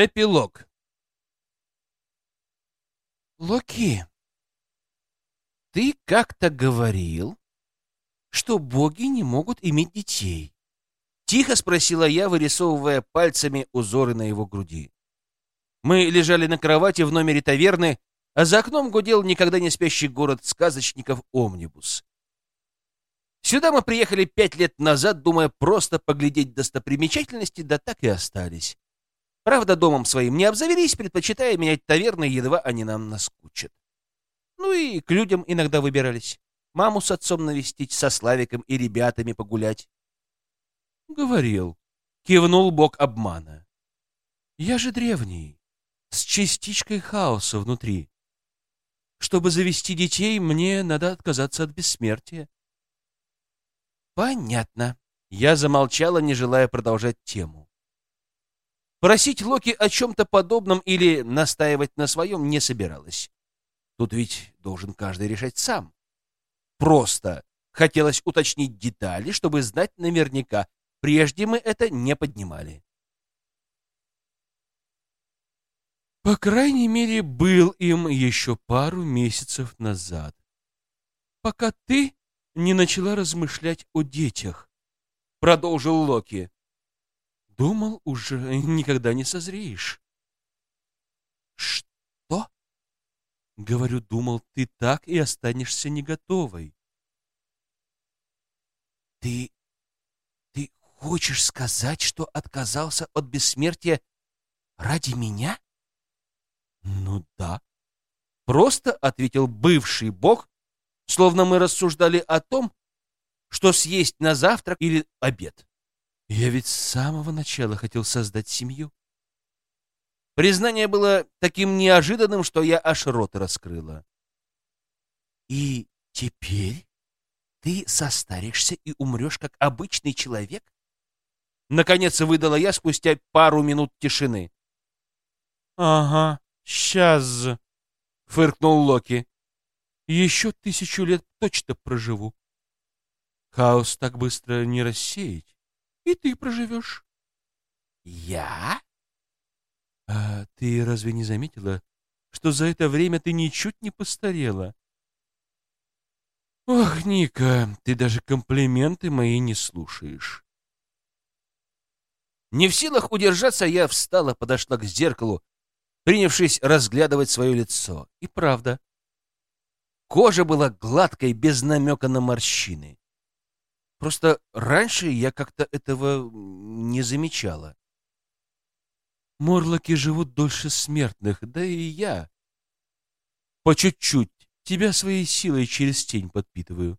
Эпилог. Локи, ты как-то говорил, что боги не могут иметь детей. Тихо спросила я, вырисовывая пальцами узоры на его груди. Мы лежали на кровати в номере таверны, а за окном гудел никогда не спящий город сказочников Омнибус. Сюда мы приехали пять лет назад, думая просто поглядеть достопримечательности, да так и остались. Правда, домом своим не обзавелись, предпочитая менять таверны, едва они нам наскучат. Ну и к людям иногда выбирались. Маму с отцом навестить, со Славиком и ребятами погулять. Говорил. Кивнул бог обмана. Я же древний, с частичкой хаоса внутри. Чтобы завести детей, мне надо отказаться от бессмертия. Понятно. Я замолчала, не желая продолжать тему. Просить Локи о чем-то подобном или настаивать на своем не собиралась. Тут ведь должен каждый решать сам. Просто хотелось уточнить детали, чтобы знать наверняка. Прежде мы это не поднимали. По крайней мере, был им еще пару месяцев назад. Пока ты не начала размышлять о детях, продолжил Локи. Думал, уже никогда не созреешь. Что? Говорю, думал, ты так и останешься не готовой. Ты... ты хочешь сказать, что отказался от бессмертия ради меня? Ну да. Просто ответил бывший бог, словно мы рассуждали о том, что съесть на завтрак или обед. Я ведь с самого начала хотел создать семью. Признание было таким неожиданным, что я аж рот раскрыла. И теперь ты состаришься и умрешь, как обычный человек? Наконец выдала я спустя пару минут тишины. Ага, сейчас, фыркнул Локи. Еще тысячу лет точно проживу. Хаос так быстро не рассеять и ты проживешь. Я? А ты разве не заметила, что за это время ты ничуть не постарела? Ох, Ника, ты даже комплименты мои не слушаешь. Не в силах удержаться, я встала, подошла к зеркалу, принявшись разглядывать свое лицо. И правда, кожа была гладкой, без намека на морщины. Просто раньше я как-то этого не замечала. Морлоки живут дольше смертных, да и я. По чуть-чуть тебя своей силой через тень подпитываю.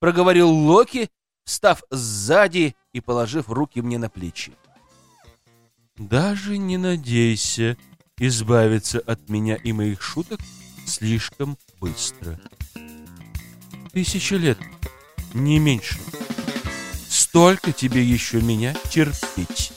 Проговорил Локи, встав сзади и положив руки мне на плечи. Даже не надейся избавиться от меня и моих шуток слишком быстро. Тысяча лет, не меньше. Столько тебе еще меня терпеть.